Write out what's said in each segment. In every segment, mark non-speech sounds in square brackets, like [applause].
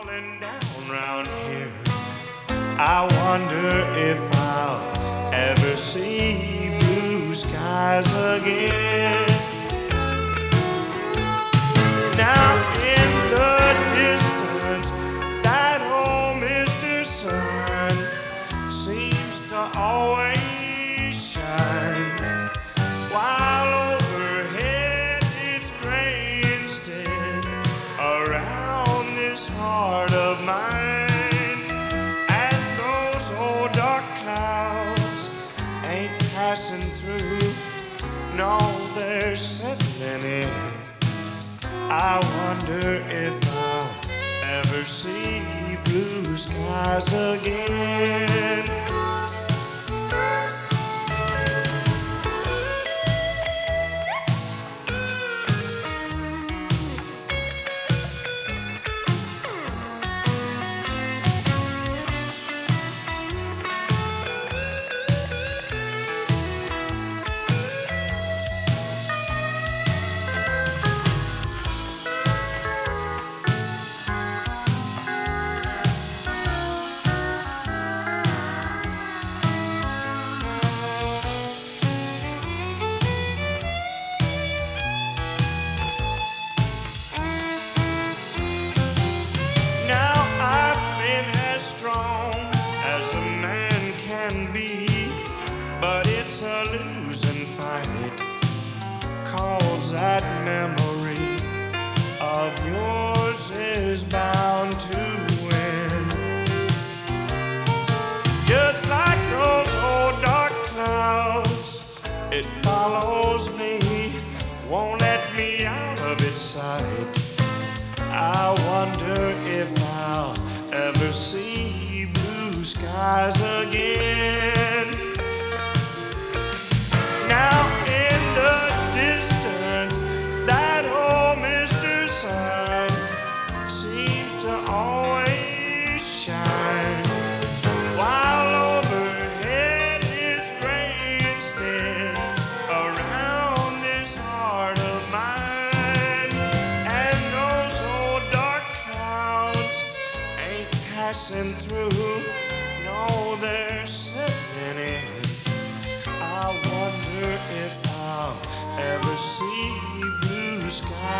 falling down round here. I wonder if I'll ever see blue skies again. See blue skies again. I wonder if I'll ever see blue skies again.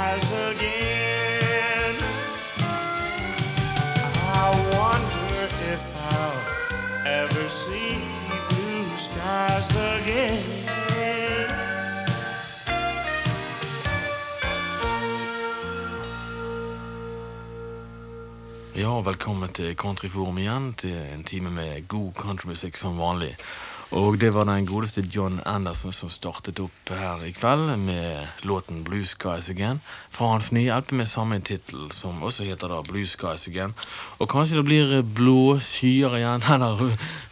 Skies again. I wonder if I'll ever see blue skies again. Ja, velkommen til Countryforum igjen, til en time med god countrymusikk som vanlig. Og det var den godeste John Anderson som startet opp her i kveld med låten Blue Skies Again fra hans nye LP med samme tittel, som også heter da Blue Skies Again. Og kanskje det blir blå skyer igjen, eller,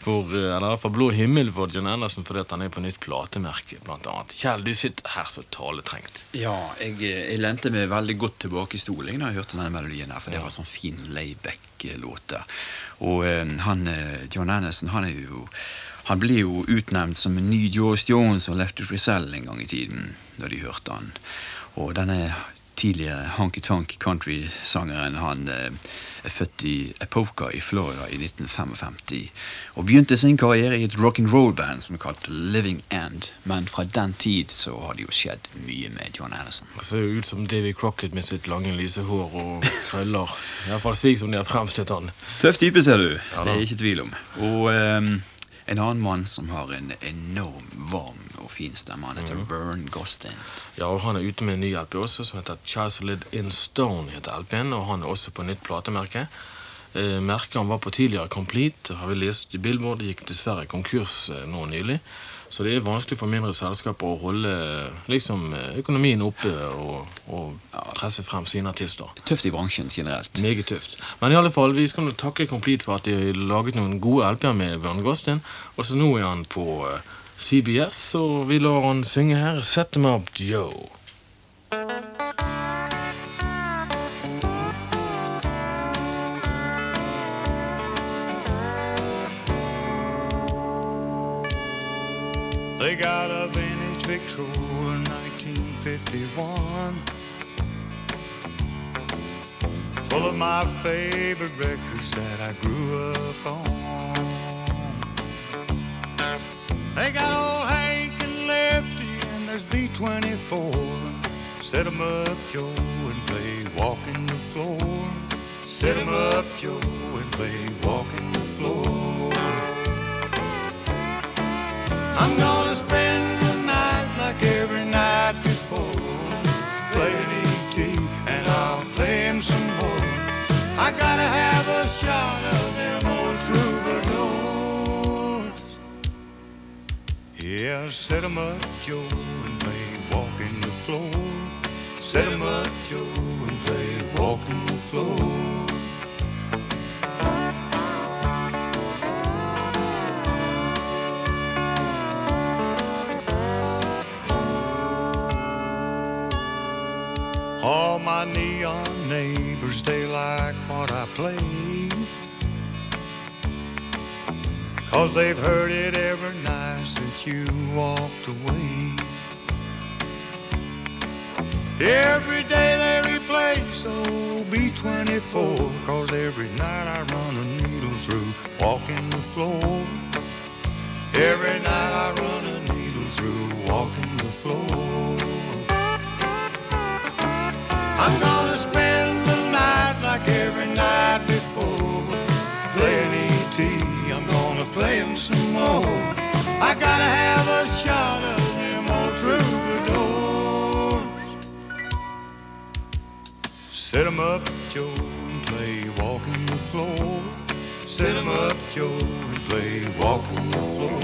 for, eller fall blå himmel for John Anderson fordi han er på nytt platemerke, blant annet. Kjell, du sitter her så taletrengt. Ja, jeg, jeg lente meg veldig godt tilbake i stolen da jeg hørte denne melodien her, for det var sånn fin layback-låt der. Og eh, han, eh, John Anderson, han er jo han ble jo utnevnt som en ny George Jones og Lefty Frisell en gang i tiden, da de hørte han. Og denne tidligere honky-tonk country-sangeren, han eh, er født i Epoca i Florida i 1955. Og begynte sin karriere i et rock'n'roll-band som er kalt Living End. Men fra den tid så har det jo skjedd mye med John Anderson. Det ser jo ut som Davy Crocket med sitt lange, lyse hår og krøller. Iallfall slik som de har fremstilt han. Tøff type, ser du. Ja det er ikke tvil om. Og ehm, en annen mann som har en enorm varm og fin stemme, han heter mm. Vern Gostin. Ja, og Han er ute med en ny LP også, som heter Chiseled in Stone. heter LP-en, og Han er også på nytt platemerke. Eh, merket han var på tidligere Complete, har vi lest i Billboard. Det gikk dessverre konkurs eh, nå nylig. Så det er vanskelig for mindre selskaper å holde eh, liksom, eh, økonomien oppe og, og presse frem sine artister. Tøft i bransjen generelt. Meget tøft. Men i alle fall, vi skal takke Complete for at de har laget noen gode LP-er med Bjørn Gostin. Og så nå er han på eh, CBS, og vi lar han synge her. Set them up, Joe. Vintage Victrola 1951 Full of my favorite records that I grew up on. They got old Hank and Lefty, and there's B24. Set 'em up, Joe, and play Walking the Floor. Set 'em up, Joe, and play Walking the Floor. I'm gonna shot of them old troubadours. Yeah, set 'em up, Joe, and play Walking the Floor. Set 'em up, Joe, and play Walking the Floor. All my neon neighbors, they like what I play. Cause they've heard it every night since you walked away. Every day they replay so B24. Cause every night I run a needle through walking the floor. Every night I run a needle night before. Playing E.T., I'm gonna play him some more. I gotta have a shot of them old troubadours. Set 'em up, Joe, and play Walking the Floor. Set 'em up, Joe, and play Walking the Floor.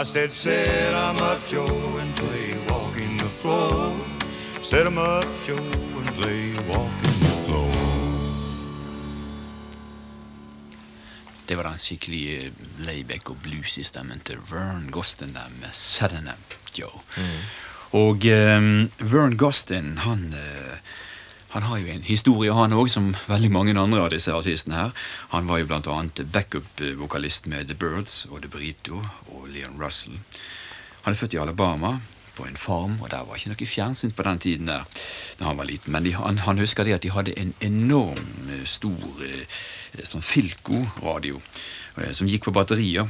I said, set 'em up, Joe, and play Walking the Floor. Set 'em up, Joe, and play Walking the Floor. Det var den skikkelig layback og bluesy stemmen til Vern Gostin der med Sudden Up Joe. Og um, Vern Gostin, han, eh, han har jo en historie, han òg, som veldig mange andre av disse artistene her. Han var jo blant annet backup-vokalist med The Birds og The Burrito og Leon Russell. Han er født i Alabama, på en farm, og der var ikke noe fjernsyn på den tiden der da han var liten. Men de, han, han husker det at de hadde en enorm eh, stor eh, sånn Filco-radio eh, som gikk på batterier.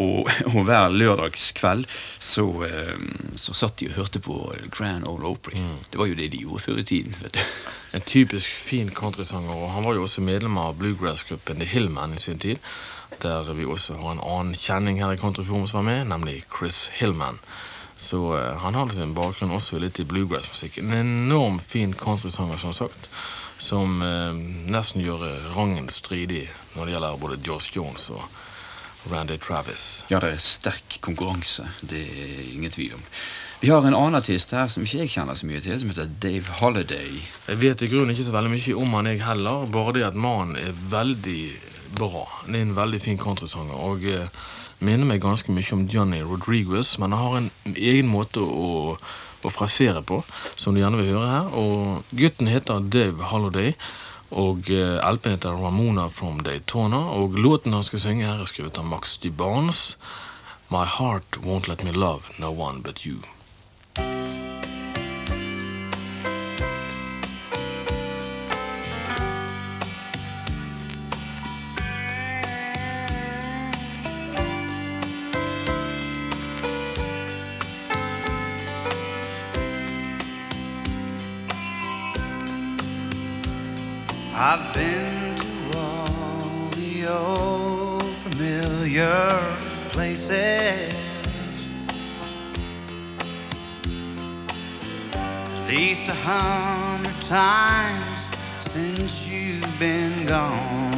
Og, [laughs] og hver lørdagskveld så, eh, så satt de og hørte på Grand Ole Opry. Det var jo det de gjorde før i tiden. vet du. [laughs] En typisk fin countrysanger, og han var jo også medlem av bluegrass-gruppen The Hillman i sin tid. Der vi også har en annen kjenning her i Countryforum som var med, nemlig Chris Hillman. Så uh, han har sin bakgrunn også litt i bluegrass-musikk. En enorm fin countrysanger, som sagt, som uh, nesten gjør eh, rangen stridig når det gjelder både George Jones og Randy Travis. Ja, det er sterk konkurranse. Det er ingen tvil om. Vi har en annen artist her som ikke jeg kjenner så mye til, som heter Dave Holiday. Jeg vet i grunnen ikke så veldig mye om han jeg heller, bare det at mannen er veldig bra. Han er en veldig fin countrysanger, og eh, minner meg ganske mye om Johnny Rodriguez, men han har en egen måte å, å frasere på, som du gjerne vil høre her. Og gutten heter Dave Holiday, og eh, LP-en heter Ramona from Daytona, og låten han skal synge her er skrevet av Max DuBarnes. My heart won't let me love no one but you. I've been to all the old familiar places. At least a hundred times since you've been gone.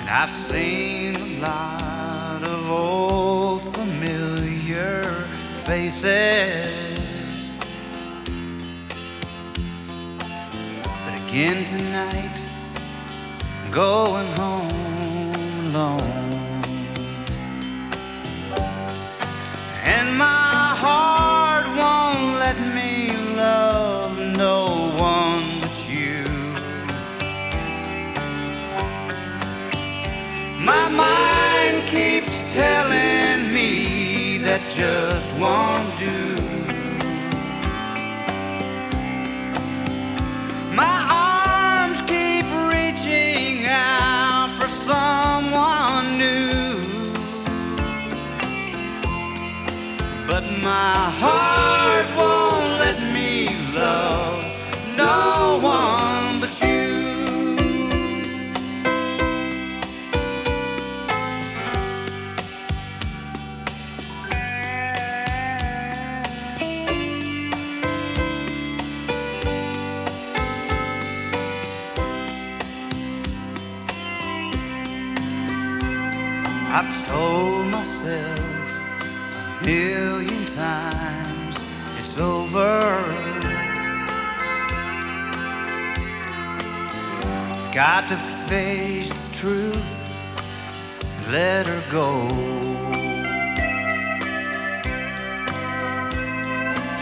And I've seen a lot of old familiar faces. Again tonight, going home alone. And my heart won't let me love no one but you. My mind keeps telling me that just won't do. my heart. Got to face the truth and let her go.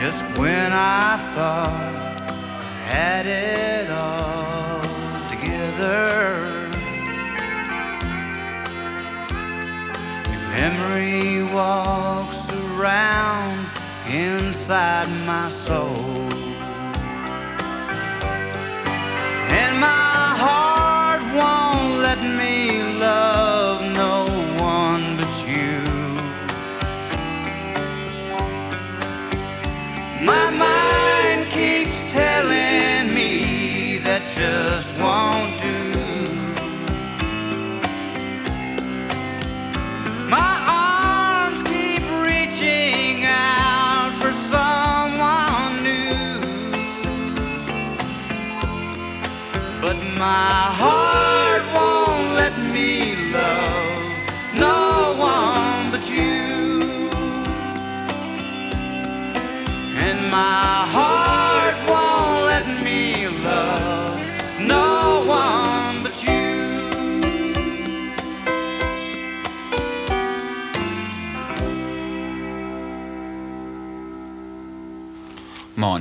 Just when I thought I had it all together. Your Memory walks around inside my soul. And my me love no one but you. My mind keeps telling me that just won't do. My arms keep reaching out for someone new. But my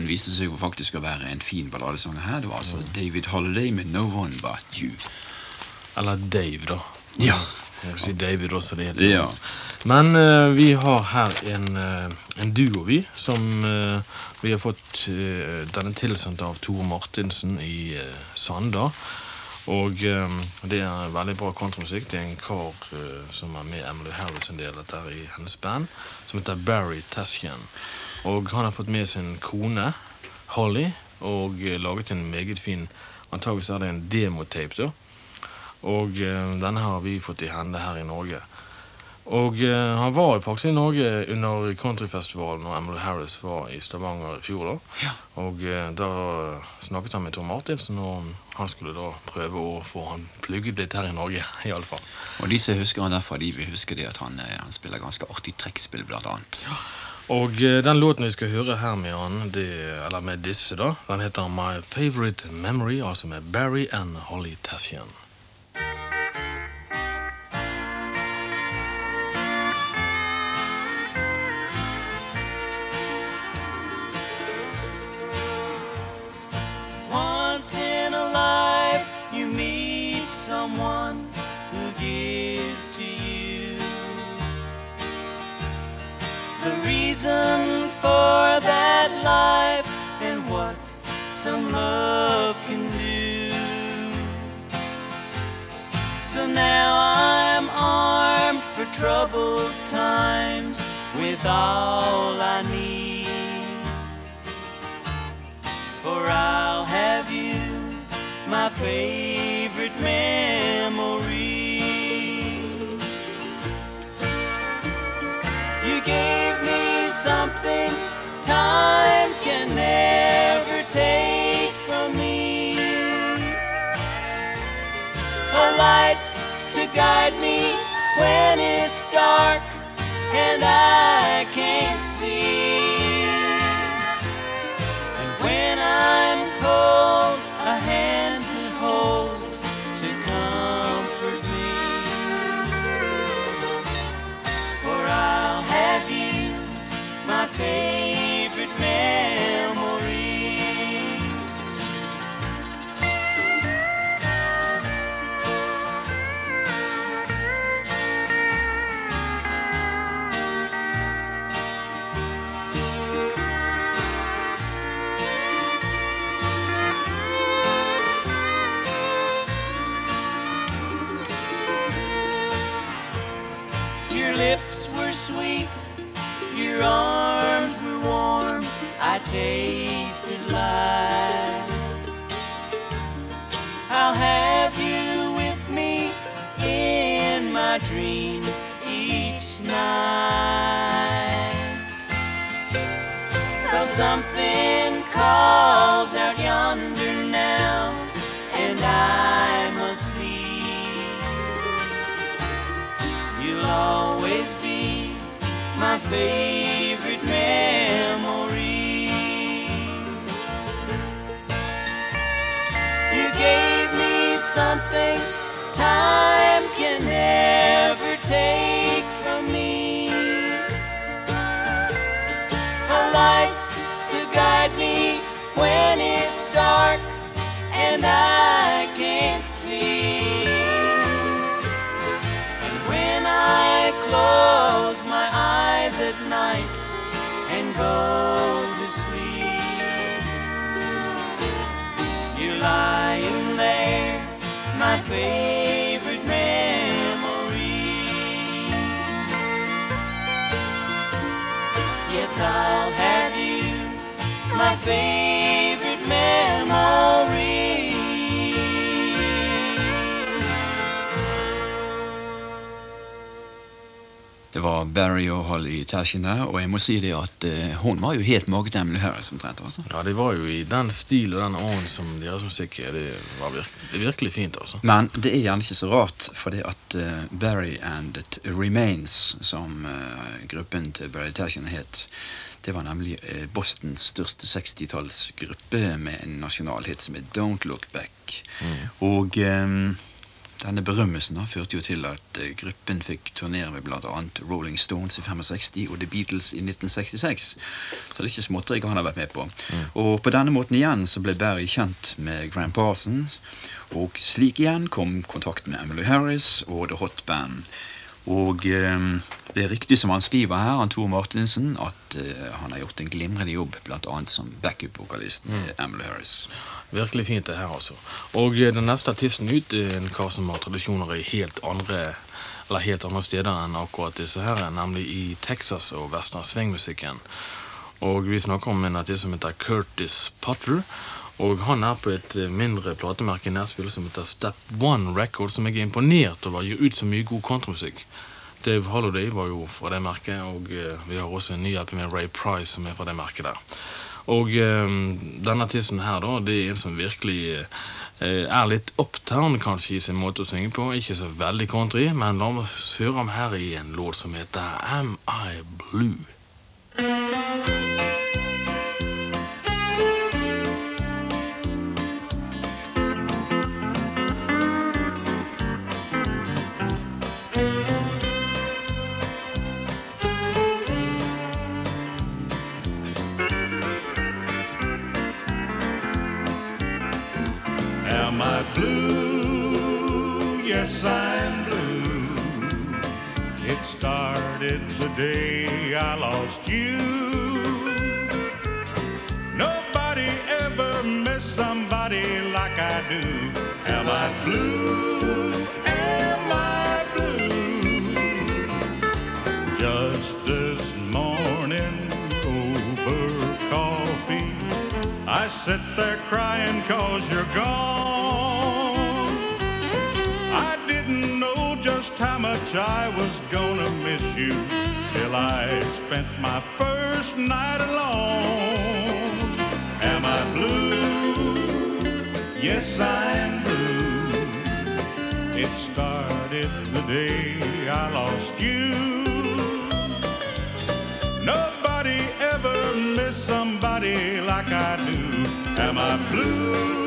Mannen viste seg jo faktisk å være en fin balladesanger her. Det var altså David Holiday med No One But You. Eller Dave, da. Ja. Si David også. Det, Det, ja. Men uh, vi har her en, uh, en duo, vi, som uh, vi har fått denne tilsendt av Tore Martinsen i Sanda. Og det er veldig bra kontramusikk. Det er en kar som er med Emily Harris en del dette i hennes band, som heter Barry Tashian. Og han har fått med sin kone, Holly, og eh, laget en meget fin Antakeligvis er det en demotape, da. Og eh, denne har vi fått i hende her i Norge. Og eh, han var faktisk i Norge under countryfestivalen når Emily Harris var i Stavanger i fjor. da. Og eh, da snakket han med Tor Martinsen, og han skulle da prøve å få han plugget litt her i Norge. [laughs] i alle fall. Og de som husker han derfra, de vil huske det at han, eh, han spiller ganske artig trekkspill, blant annet. Og eh, den låten vi skal høre her med han, det, eller med disse, da, den heter My Favorite Memory, altså med Barry and Holly Tashian. Reason for that life and what some love can do. So now I'm armed for troubled times with all I need for I'll have you, my favorite something time can never take from me. A light to guide me when it's dark and I can't see. Something time can never take from me. A light to guide me when it's dark and I can't see. And when I close my eyes at night and go favorite memory. Yes, I'll have you, my favorite var Barry og Holly Tashin der, og jeg må si det at eh, hun var jo helt maget Emily Harris omtrent. altså. Ja, det var jo i den stil og den ånd som de har musikk er. Det var virke, er virkelig fint, altså. Men det er gjerne ikke så rart, for det at eh, Barry and It Remains, som eh, gruppen til Barry Tashin het, det var nemlig Bostons største 60-tallsgruppe med en nasjonalhit som het Don't Look Back. Og eh, denne berømmelsen da, førte jo til at eh, gruppen fikk turnere med bl.a. Rolling Stones i 65 og The Beatles i 1966. Så det er ikke småtteri han har vært med på. Og på denne måten igjen så ble Barry kjent med Gram Parsons, og slik igjen kom kontakt med Emily Harris og The Hot Band. Og eh, det er riktig som han skriver her, han Tor Martinsen, at eh, han har gjort en glimrende jobb, bl.a. som backup-vokalist med Emily Harris. Virkelig fint det her, altså. Og eh, den neste artisten ut er en kar som har tradisjoner i helt andre eller helt andre steder enn akkurat disse her, nemlig i Texas og western swing-musikken. Og vi snakker om en artist som heter Curtis Potter. Og han er på et eh, mindre platemerke i Nashville som heter Step One Records, som jeg er imponert over gir ut så mye god countrymusikk. Dave Holiday var jo fra det merket, og eh, vi har også en ny LP med Ray Price som er fra det merket der. Og eh, denne artisten her, da, det er en som virkelig er litt uptown kanskje i sin måte å synge på. Ikke så veldig country, men la oss høre ham her i en låt som heter Am I Blue? Day I lost you. Nobody ever missed somebody like I do. Am I blue? Am I blue? Just this morning over coffee. I sit there crying cause you're gone. I didn't know just how much I was gonna miss you I spent my first night alone. Am I blue? Yes, I'm blue. It started the day I lost you. Nobody ever missed somebody like I do. Am I blue?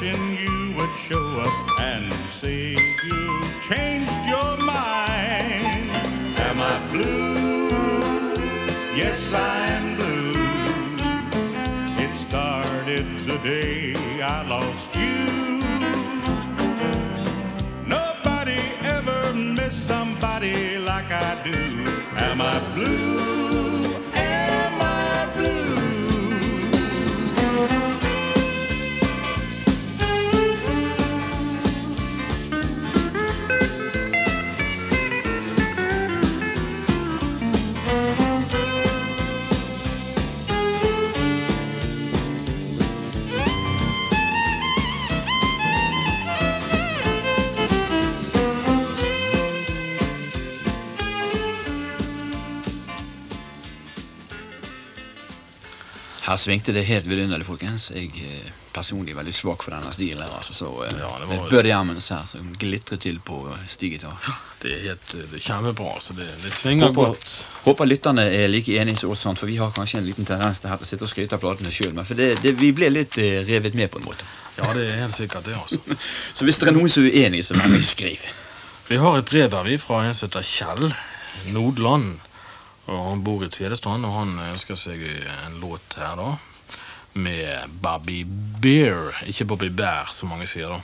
Wishing you would show up and say you changed your mind. Am I blue? Yes, I'm blue. It started the day I lost you. Nobody ever missed somebody like I do. Am I blue? Her svingte det helt vidunderlig, folkens. Jeg er personlig veldig svak for denne stilen. her, altså, så eh, Ja, det var- Buddy Ammons her som glitrer til på stigitar. Det er helt det er kjempebra, så det, det svinger Håper, godt. håper lytterne er like enige som oss, for vi har kanskje en liten tendens til her til å sitte og skryte av platene sjøl. For det, det, vi ble litt eh, revet med på en måte. Ja, det er helt sikkert det, altså. [laughs] Så hvis det er noen som er uenige, så vennlig skriv. Vi har et brev her, vi, fra en som heter Kjell Nordland. Og Han bor i Tvedestrand, og han ønsker seg en låt her, da. Med Bobby Bear. Ikke Bobby Bear, som mange sier, da.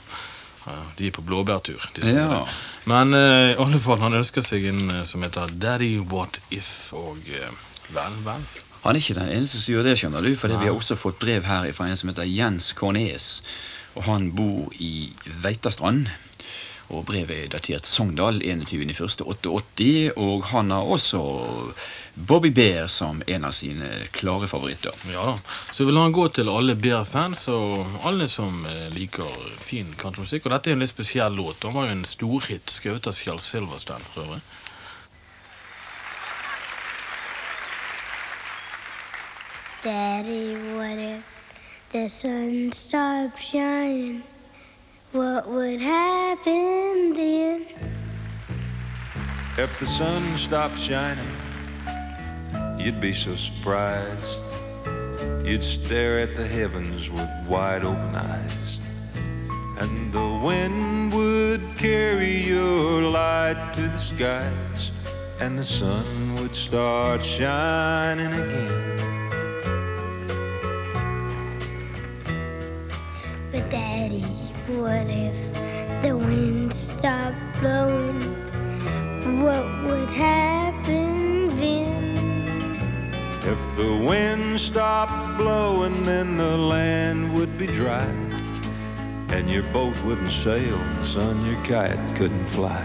Eh, De er på blåbærtur. de Ja. Men eh, i alle fall, han ønsker seg en eh, som heter Daddy What If, og vel, vel. Han er ikke den eneste som gjør det, skjønner du. For vi har også fått brev her fra en som heter Jens Kornes. Og han bor i Veitastrand. Og brevet er datert Sogndal 21.1.88. Og han har også Bobby Bear som en av sine klare favoritter. Ja da. Så vil han gå til alle Bear-fans og alle som eh, liker fin countrymusikk. Og dette er en litt spesiell låt. Den var jo en storhit skrevet av Kjell Silverstein for øvrig. Daddy, what if the sun stopped shining? What would happen then? If the sun stopped shining, you'd be so surprised. You'd stare at the heavens with wide open eyes. And the wind would carry your light to the skies. And the sun would start shining again. But Daddy, what if the wind stopped blowing? What would happen then? If the wind stopped blowing, then the land would be dry. And your boat wouldn't sail, and son, your kite couldn't fly.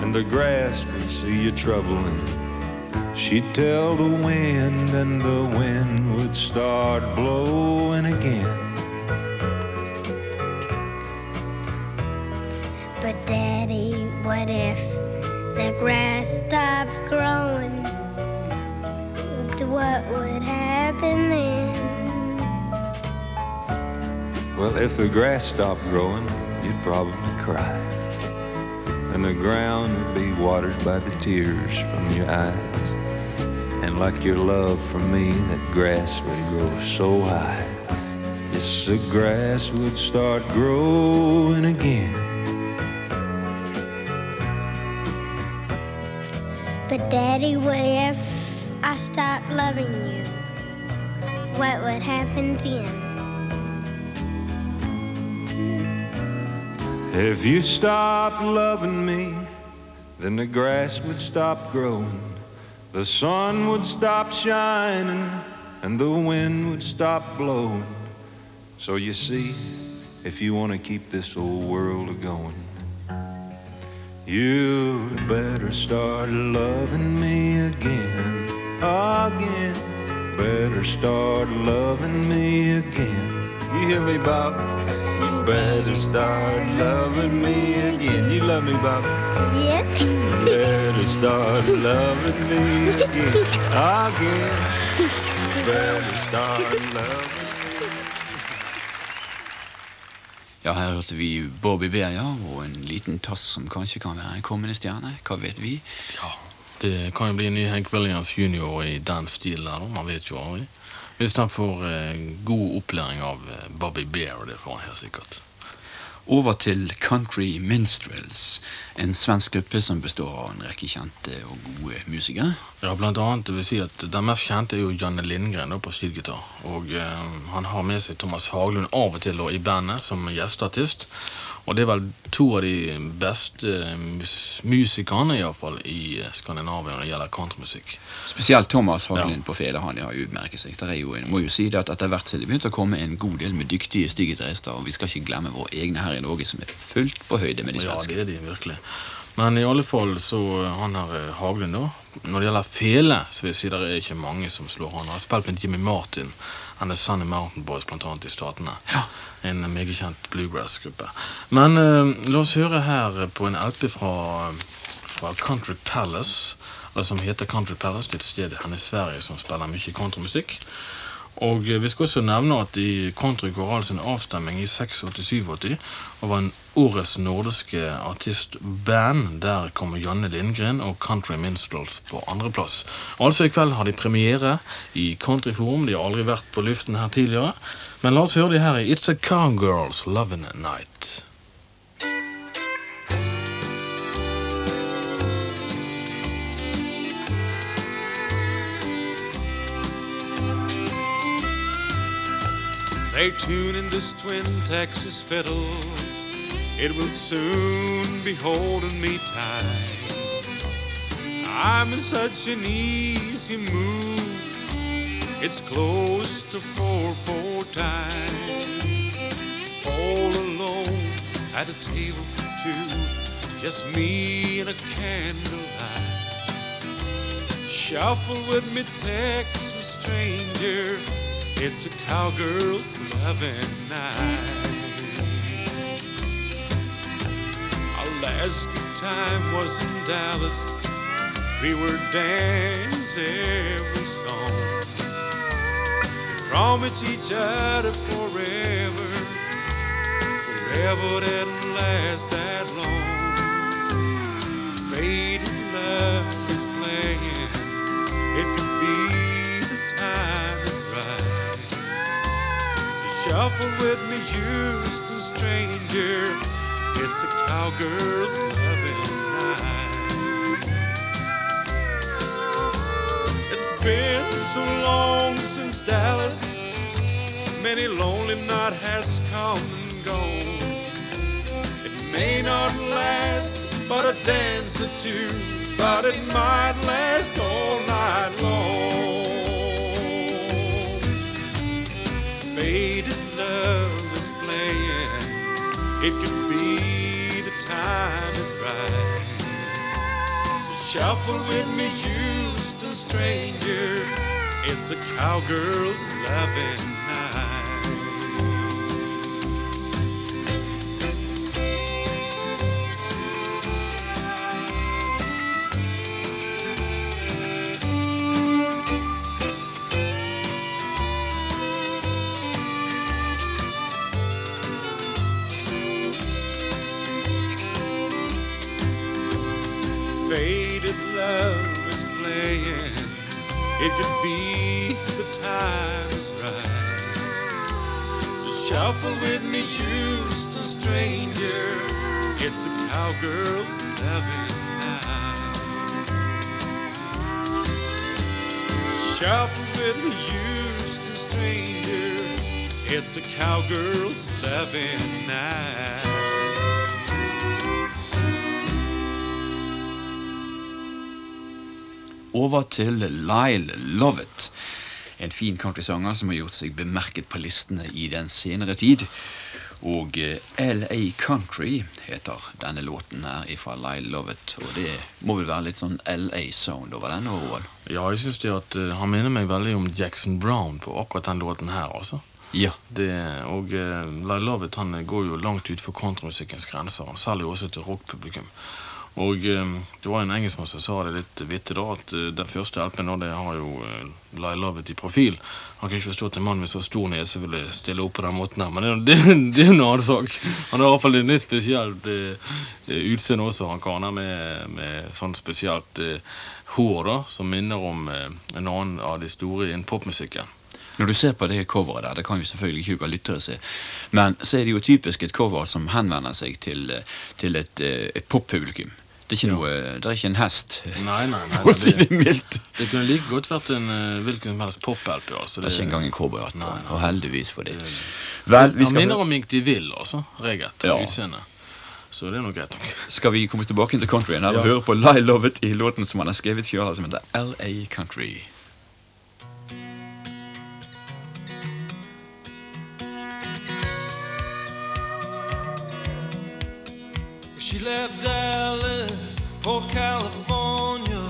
And the grass would see you troubling. she'd tell the wind, and the wind would start blowing again. What if the grass stopped growing? What would happen then? Well, if the grass stopped growing, you'd probably cry. And the ground would be watered by the tears from your eyes. And like your love for me, that grass would grow so high. Yes, the grass would start growing again. Daddy, what if I stopped loving you? What would happen then? If you stopped loving me, then the grass would stop growing. The sun would stop shining, and the wind would stop blowing. So you see, if you want to keep this old world a going, you better start loving me again, again. Better start loving me again. You hear me, Bob? You better start loving me again. You love me, Bob? Yes. Better start loving me again, [laughs] again. Better start loving. Ja, her hørte vi Bobby Bear, ja, og en liten tass som kanskje kan være en kommende stjerne. Hva vet vi? Ja, det kan jo bli en ny Hank Williams jr. i den stilen der. Man vet jo aldri. Hvis han får eh, god opplæring av eh, Bobby Bear, det får han helt sikkert. Over til Country Minstrels, en svensk gruppe som består av en rekke kjente og gode musikere. Ja, blant annet det vil si at Den mest kjente er jo Janne Lindgren på stilgitar. Og eh, Han har med seg Thomas Haglund av og til da, i bandet som gjesteartist. Og det er vel to av de beste eh, mus musikerne i, fall, i eh, Skandinavia når det gjelder countrymusikk. Spesielt Thomas Hagelin Ja. på fele han har utmerket seg. Der er jo, må jo si det at Etter hvert så er det begynt å komme en god del med dyktige styggetarister, og vi skal ikke glemme våre egne her i Norge, som er fullt på høyde med de svenske. Ja, det er de virkelig. Men i alle fall så eh, han her Haglund, da. Når det gjelder fele, så vil jeg si det er ikke mange som slår han. Han har spilt med Jimmy Martin and The Sunny Mountain Boys, annet i Statene. Ja. En meget kjent bluegrass-gruppe. Men eh, la oss høre her på en LP fra, fra Country Palace, som heter Country Palace. Det er et sted her i Sverige som spiller mye countrymusikk. Og eh, vi skal også nevne at i country Coral sin avstemning i 86-87 over en årets nordiske artistband. Der kommer Janne Lindgren og Country Minstrels på andreplass. Altså i kveld har de premiere i Countryforum. De har aldri vært på luften her tidligere. Men la oss høre de her i It's a Cowgirls Lovin' Night. They tune in those twin Texas fiddles. It will soon be holding me tight. I'm in such an easy mood. It's close to four four time. All alone at a table for two. Just me and a candlelight. Shuffle with me, Texas stranger. It's a cowgirl's loving night. Our last good time was in Dallas. We were dancing every song. We promised each other forever. Forever didn't last that long. Faded love shuffle with me, Houston stranger. It's a cowgirl's loving night. It's been so long since Dallas. Many lonely night has come and gone. It may not last but a dance or two, but it might last all night long. It could be the time is right. So shuffle with me, Houston stranger. It's a cowgirl's loving shuffle with me, Houston stranger. It's a cowgirl's loving night. Shuffle with me, Houston stranger. It's a cowgirl's loving night. Over til Lyle Lovett. En fin countrysanger som har gjort seg bemerket på listene i den senere tid. Og eh, LA Country heter denne låten her fra Lyle Lovett. Og det må vel være litt sånn LA-sound over den? Overall. Ja, jeg synes det at eh, Han minner meg veldig om Jackson Brown på akkurat den låten her. altså. Ja. Det, og uh, Lyle Lovett han går jo langt utenfor countrymusikkens grenser. Han selger jo også til rockpublikum. Og eh, det var en engelskmann som sa det litt vittig, da, at eh, den første LP-en det har jo uh, Lyle Lovett i profil. Han kan ikke forstå at en mann med så stor nese ville stille opp på den måten her, men det, det, er en annen sak. Han har i hvert fall et litt spesielt uh, utseende også, han karen her, med, med sånn spesielt uh, hår da, som minner om uh, en annen av de store innen popmusikken. Når du ser på det coveret der, det kan jo selvfølgelig ikke dere lyttere se, men så er det jo typisk et cover som henvender seg til, eh, til et, eh, et poppublikum. Det er noe, det er ikke en hest, Nei, nei, nei. [laughs] for å si det, det mildt. det kunne like godt vært en eh, hvilken som helst pop-LP. Altså. Det er ikke engang en cowboyhatt, nei. og heldigvis for det. Vel, vi Han minner om Mink de vil, altså. Reget. Ja. utseendet. Så det er nok greit nok. skal vi komme tilbake til countryen her og Ja. høre på Lie Love It i låten som han har skrevet sjøl, som heter LA Country. Left Dallas for California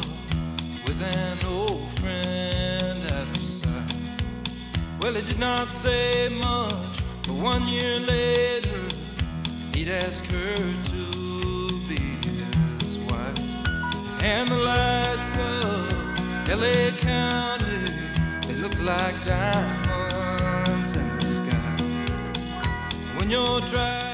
with an old friend at her side. Well, he did not say much, but one year later, he'd ask her to be his wife. And the lights of LA County, they look like diamonds in the sky. When you're driving